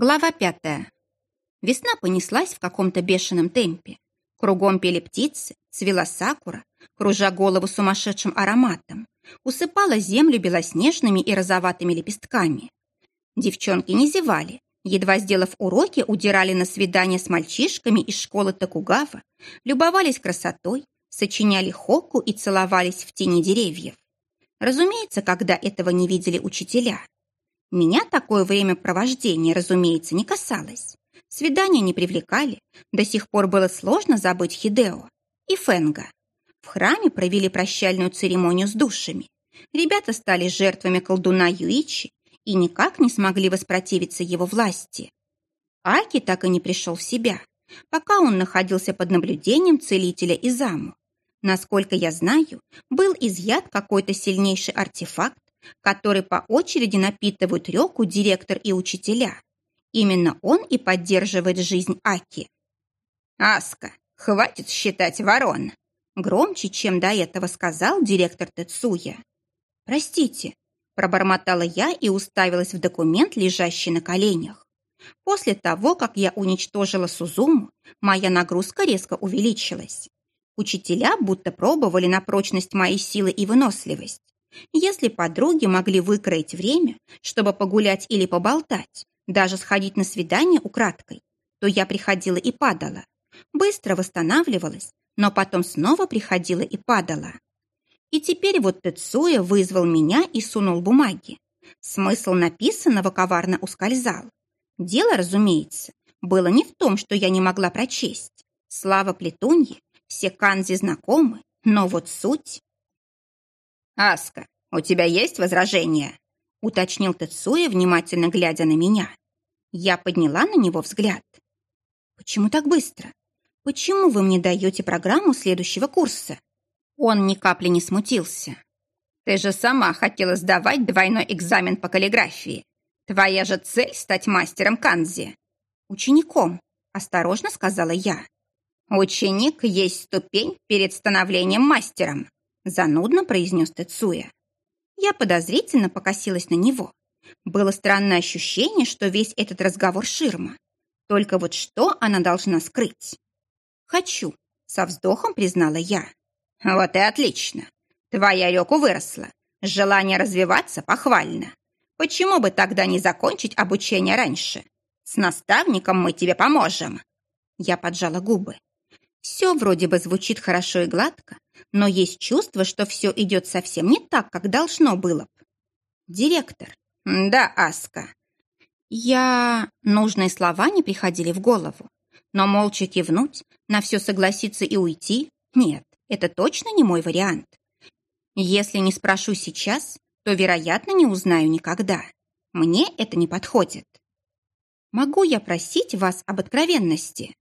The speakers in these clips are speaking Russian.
Глава пятая. Весна понеслась в каком-то бешеном темпе. Кругом пели птицы, цвела сакура, кружа голову сумасшедшим ароматом, усыпала землю белоснежными и розоватыми лепестками. Девчонки не зевали, едва сделав уроки, удирали на свидания с мальчишками из школы Токугава, любовались красотой, сочиняли хоку и целовались в тени деревьев. Разумеется, когда этого не видели учителя – меня такое времяпровождение, разумеется, не касалось. Свидания не привлекали. До сих пор было сложно забыть Хидео и Фенга. В храме провели прощальную церемонию с душами. Ребята стали жертвами колдуна Юичи и никак не смогли воспротивиться его власти. Аки так и не пришел в себя, пока он находился под наблюдением целителя Изаму. Насколько я знаю, был изъят какой-то сильнейший артефакт, который по очереди напитывают реку директор и учителя. Именно он и поддерживает жизнь Аки. «Аска, хватит считать ворон!» Громче, чем до этого сказал директор Тецуя. «Простите», – пробормотала я и уставилась в документ, лежащий на коленях. После того, как я уничтожила Сузуму, моя нагрузка резко увеличилась. Учителя будто пробовали на прочность моей силы и выносливость. Если подруги могли выкроить время, чтобы погулять или поболтать, даже сходить на свидание украдкой, то я приходила и падала. Быстро восстанавливалась, но потом снова приходила и падала. И теперь вот Тецуя вызвал меня и сунул бумаги. Смысл написанного коварно ускользал. Дело, разумеется, было не в том, что я не могла прочесть. Слава Плетунье, все канзи знакомы, но вот суть... «Аска, у тебя есть возражения?» — уточнил Тецуя, внимательно глядя на меня. Я подняла на него взгляд. «Почему так быстро? Почему вы мне даете программу следующего курса?» Он ни капли не смутился. «Ты же сама хотела сдавать двойной экзамен по каллиграфии. Твоя же цель — стать мастером канзи». «Учеником», — осторожно сказала я. «Ученик есть ступень перед становлением мастером», занудно произнес Тецуя. Я подозрительно покосилась на него. Было странное ощущение, что весь этот разговор ширма. Только вот что она должна скрыть? «Хочу», — со вздохом признала я. «Вот и отлично. Твоя Рёку выросла. Желание развиваться похвально. Почему бы тогда не закончить обучение раньше? С наставником мы тебе поможем». Я поджала губы. Все вроде бы звучит хорошо и гладко, но есть чувство, что все идет совсем не так, как должно было бы. Директор. Да, Аска. Я... Нужные слова не приходили в голову. Но молча кивнуть, на все согласиться и уйти? Нет, это точно не мой вариант. Если не спрошу сейчас, то, вероятно, не узнаю никогда. Мне это не подходит. Могу я просить вас об откровенности?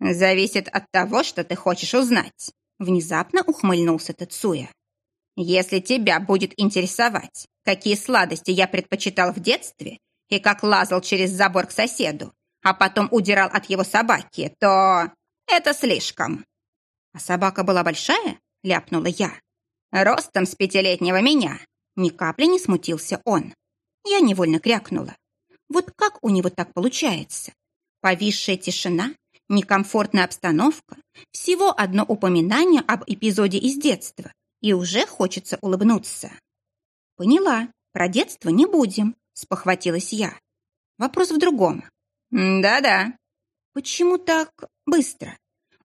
Зависит от того, что ты хочешь узнать. Внезапно ухмыльнулся Тацуя. «Если тебя будет интересовать, какие сладости я предпочитал в детстве и как лазал через забор к соседу, а потом удирал от его собаки, то это слишком». «А собака была большая?» — ляпнула я. «Ростом с пятилетнего меня». Ни капли не смутился он. Я невольно крякнула. Вот как у него так получается? Повисшая тишина, Некомфортная обстановка, всего одно упоминание об эпизоде из детства, и уже хочется улыбнуться. «Поняла, про детство не будем», — спохватилась я. «Вопрос в другом». «Да-да». «Почему так быстро?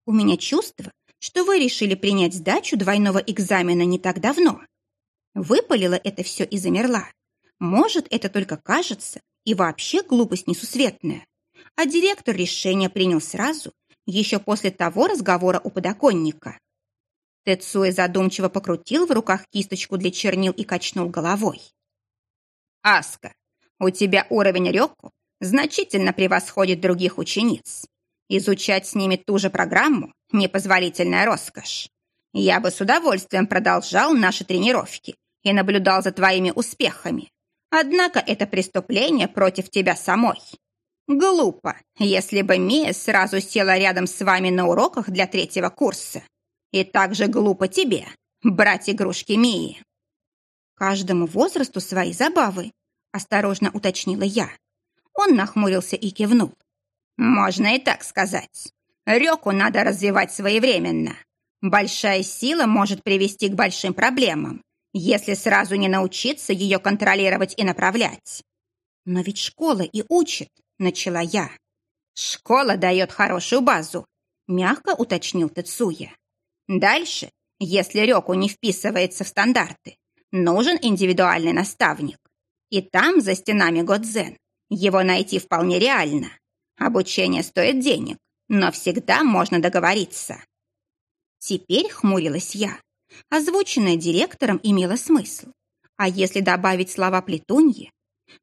У меня чувство, что вы решили принять сдачу двойного экзамена не так давно». Выпалила это все и замерла. Может, это только кажется, и вообще глупость несусветная а директор решение принял сразу, еще после того разговора у подоконника. Тецуэ задумчиво покрутил в руках кисточку для чернил и качнул головой. «Аска, у тебя уровень Рёку значительно превосходит других учениц. Изучать с ними ту же программу – непозволительная роскошь. Я бы с удовольствием продолжал наши тренировки и наблюдал за твоими успехами. Однако это преступление против тебя самой. Глупо, если бы Мия сразу села рядом с вами на уроках для третьего курса. И также глупо тебе брать игрушки Мии. Каждому возрасту свои забавы, осторожно уточнила я. Он нахмурился и кивнул. «Можно и так сказать. Реку надо развивать своевременно. Большая сила может привести к большим проблемам, если сразу не научиться ее контролировать и направлять. Но ведь школа и учит, начала я. Школа дает хорошую базу, мягко уточнил Тецуя. Дальше, если Рёку не вписывается в стандарты, нужен индивидуальный наставник. И там, за стенами Годзен, его найти вполне реально. Обучение стоит денег, но всегда можно договориться. Теперь хмурилась я. Озвученное директором имело смысл. А если добавить слова плетуньи?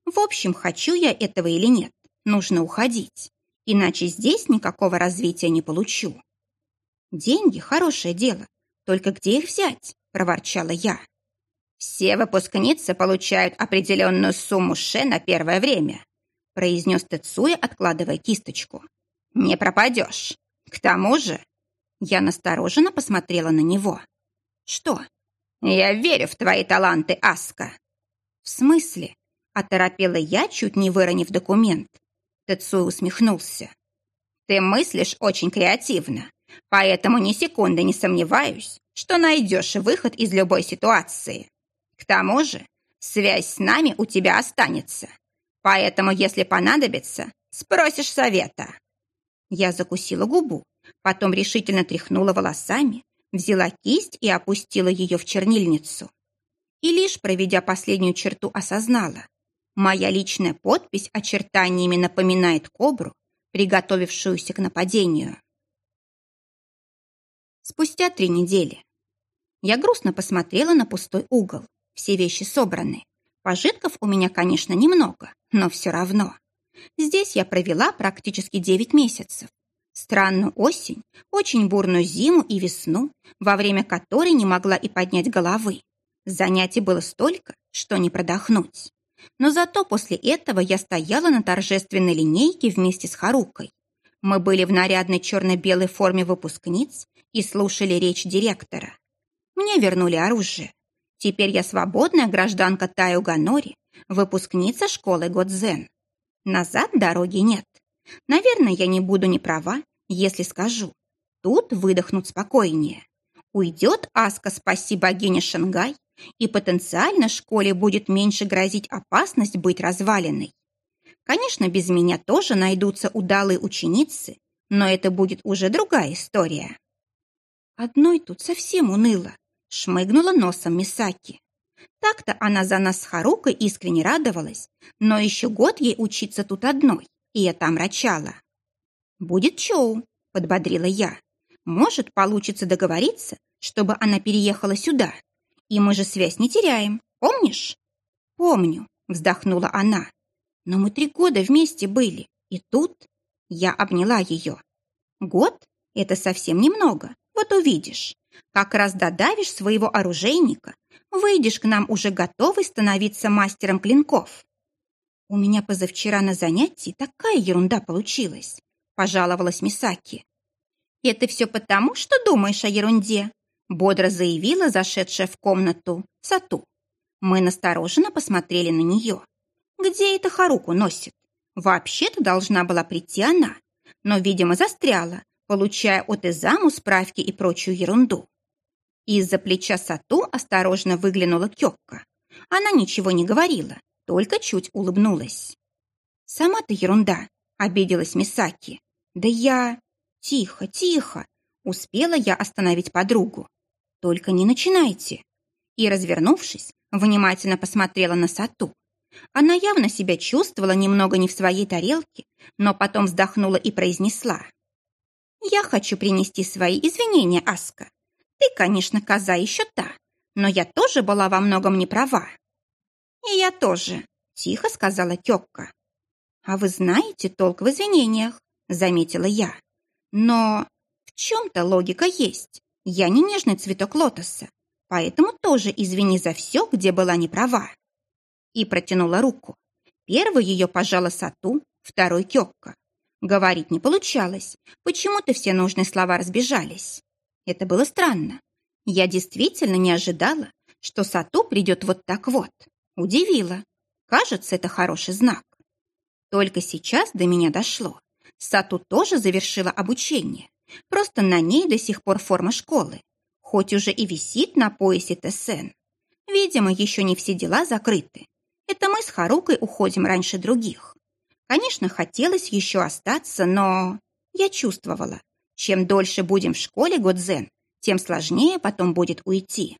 В общем, хочу я этого или нет, нужно уходить. Иначе здесь никакого развития не получу. Деньги – хорошее дело. Только где их взять? Проворчала я. Все выпускницы получают определенную сумму ше на первое время, произнес Тецуя, откладывая кисточку. Не пропадешь. К тому же я настороженно посмотрела на него. «Что?» «Я верю в твои таланты, Аска». «В смысле?» Оторопела я, чуть не выронив документ. Тецуй усмехнулся. «Ты мыслишь очень креативно, поэтому ни секунды не сомневаюсь, что найдешь выход из любой ситуации. К тому же связь с нами у тебя останется, поэтому, если понадобится, спросишь совета». Я закусила губу, Потом решительно тряхнула волосами, взяла кисть и опустила ее в чернильницу. И лишь проведя последнюю черту, осознала. Моя личная подпись очертаниями напоминает кобру, приготовившуюся к нападению. Спустя три недели. Я грустно посмотрела на пустой угол. Все вещи собраны. Пожитков у меня, конечно, немного, но все равно. Здесь я провела практически девять месяцев. Странную осень, очень бурную зиму и весну, во время которой не могла и поднять головы. Занятий было столько, что не продохнуть. Но зато после этого я стояла на торжественной линейке вместе с Харукой. Мы были в нарядной черно-белой форме выпускниц и слушали речь директора. Мне вернули оружие. Теперь я свободная гражданка Таюганори, выпускница школы Годзен. Назад дороги нет. Наверное, я не буду не права, если скажу. Тут выдохнут спокойнее. Уйдет Аска, спаси богиня Шангай, и потенциально школе будет меньше грозить опасность быть разваленной. Конечно, без меня тоже найдутся удалые ученицы, но это будет уже другая история. Одной тут совсем уныло, шмыгнула носом Мисаки. Так-то она за нас с Харукой искренне радовалась, но еще год ей учиться тут одной, и это омрачало. «Будет Чоу», — подбодрила я. «Может, получится договориться, чтобы она переехала сюда. И мы же связь не теряем, помнишь?» «Помню», — вздохнула она. «Но мы три года вместе были, и тут...» Я обняла ее. «Год — это совсем немного, вот увидишь. Как раз додавишь своего оружейника, выйдешь к нам уже готовый становиться мастером клинков». У меня позавчера на занятии такая ерунда получилась пожаловалась Мисаки. «Это все потому, что думаешь о ерунде», бодро заявила зашедшая в комнату Сату. Мы настороженно посмотрели на нее. «Где это Харуку носит? Вообще-то должна была прийти она, но, видимо, застряла, получая от Изаму справки и прочую ерунду. Из-за плеча Сату осторожно выглянула Кёкка. Она ничего не говорила, только чуть улыбнулась. «Сама ты ерунда», — обиделась Мисаки. «Да я...» «Тихо, тихо!» Успела я остановить подругу. «Только не начинайте!» И, развернувшись, внимательно посмотрела на Сату. Она явно себя чувствовала немного не в своей тарелке, но потом вздохнула и произнесла. «Я хочу принести свои извинения, Аска. Ты, конечно, коза еще та, но я тоже была во многом не права». «И я тоже», — тихо сказала Кёкка. «А вы знаете толк в извинениях?» заметила я. Но в чем-то логика есть. Я не нежный цветок лотоса, поэтому тоже извини за все, где была не права. И протянула руку. Первый ее пожала Сату, второй Кёкка. Говорить не получалось. Почему-то все нужные слова разбежались. Это было странно. Я действительно не ожидала, что Сату придет вот так вот. Удивила. Кажется, это хороший знак. Только сейчас до меня дошло. Сату тоже завершила обучение. Просто на ней до сих пор форма школы, хоть уже и висит на поясе ТСН. Видимо, еще не все дела закрыты. Это мы с Харукой уходим раньше других. Конечно, хотелось еще остаться, но я чувствовала, чем дольше будем в школе Годзен, тем сложнее потом будет уйти.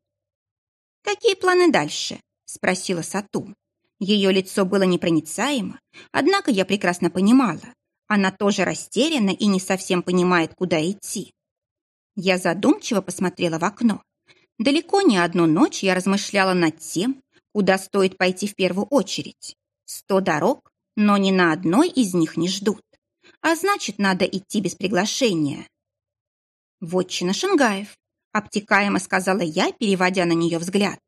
«Какие планы дальше?» – спросила Сату. Ее лицо было непроницаемо, однако я прекрасно понимала. Она тоже растеряна и не совсем понимает, куда идти. Я задумчиво посмотрела в окно. Далеко не одну ночь я размышляла над тем, куда стоит пойти в первую очередь. Сто дорог, но ни на одной из них не ждут. А значит, надо идти без приглашения. «Вотчина Шангаев», — обтекаемо сказала я, переводя на нее взгляд.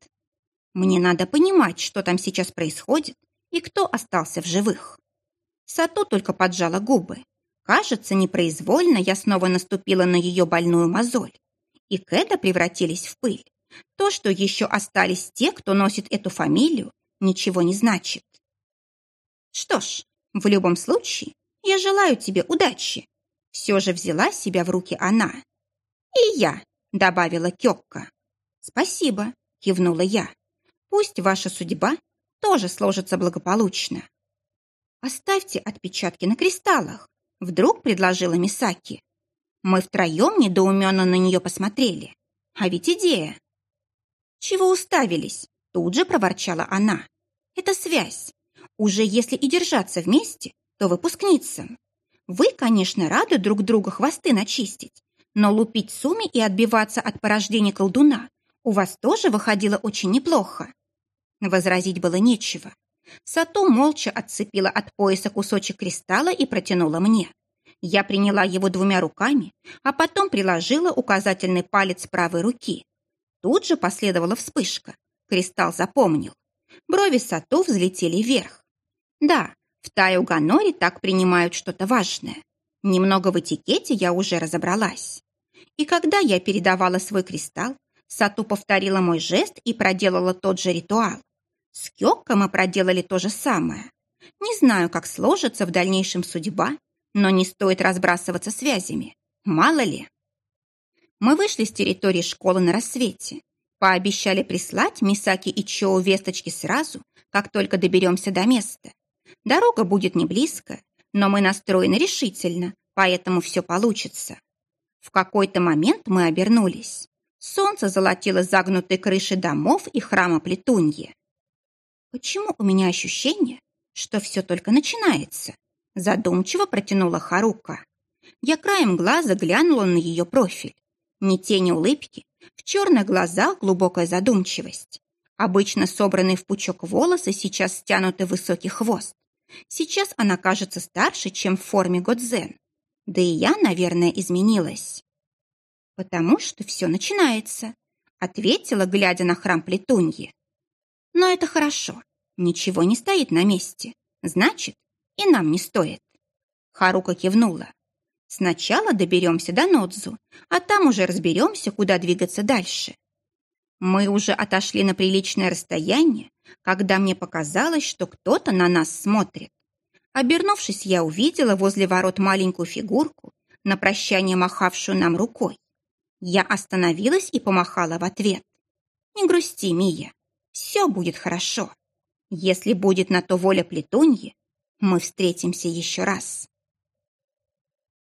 «Мне надо понимать, что там сейчас происходит и кто остался в живых». Сато только поджала губы. Кажется, непроизвольно я снова наступила на ее больную мозоль. И Кэда превратились в пыль. То, что еще остались те, кто носит эту фамилию, ничего не значит. Что ж, в любом случае, я желаю тебе удачи. Все же взяла себя в руки она. И я, добавила Кёкка. Спасибо, кивнула я. Пусть ваша судьба тоже сложится благополучно. Оставьте отпечатки на кристаллах, вдруг предложила Мисаки. Мы втроем недоуменно на нее посмотрели. А ведь идея. Чего уставились? Тут же проворчала она. Это связь. Уже если и держаться вместе, то выпускницам. Вы, конечно, рады друг друга хвосты начистить, но лупить суми и отбиваться от порождения колдуна у вас тоже выходило очень неплохо. Возразить было нечего. Сату молча отцепила от пояса кусочек кристалла и протянула мне. Я приняла его двумя руками, а потом приложила указательный палец правой руки. Тут же последовала вспышка. Кристалл запомнил. Брови Сату взлетели вверх. Да, в Таю-Ганоре так принимают что-то важное. Немного в этикете я уже разобралась. И когда я передавала свой кристалл, Сату повторила мой жест и проделала тот же ритуал. С Кёкко мы проделали то же самое. Не знаю, как сложится в дальнейшем судьба, но не стоит разбрасываться связями. Мало ли. Мы вышли с территории школы на рассвете. Пообещали прислать Мисаки и Чоу весточки сразу, как только доберемся до места. Дорога будет не близко, но мы настроены решительно, поэтому все получится. В какой-то момент мы обернулись. Солнце золотило загнутые крыши домов и храма Плетуньи. Почему у меня ощущение, что все только начинается? Задумчиво протянула Харука. Я краем глаза глянула на ее профиль. Ни тени улыбки, в черных глазах глубокая задумчивость. Обычно собранные в пучок волосы сейчас стянуты в высокий хвост. Сейчас она кажется старше, чем в форме Годзен. Да и я, наверное, изменилась. «Потому что все начинается», — ответила, глядя на храм Плетуньи. Но это хорошо. Ничего не стоит на месте. Значит, и нам не стоит. Харука кивнула. Сначала доберемся до Нодзу, а там уже разберемся, куда двигаться дальше. Мы уже отошли на приличное расстояние, когда мне показалось, что кто-то на нас смотрит. Обернувшись, я увидела возле ворот маленькую фигурку, на прощание махавшую нам рукой. Я остановилась и помахала в ответ. «Не грусти, Мия. Все будет хорошо. Если будет на то воля Плетуньи, мы встретимся еще раз.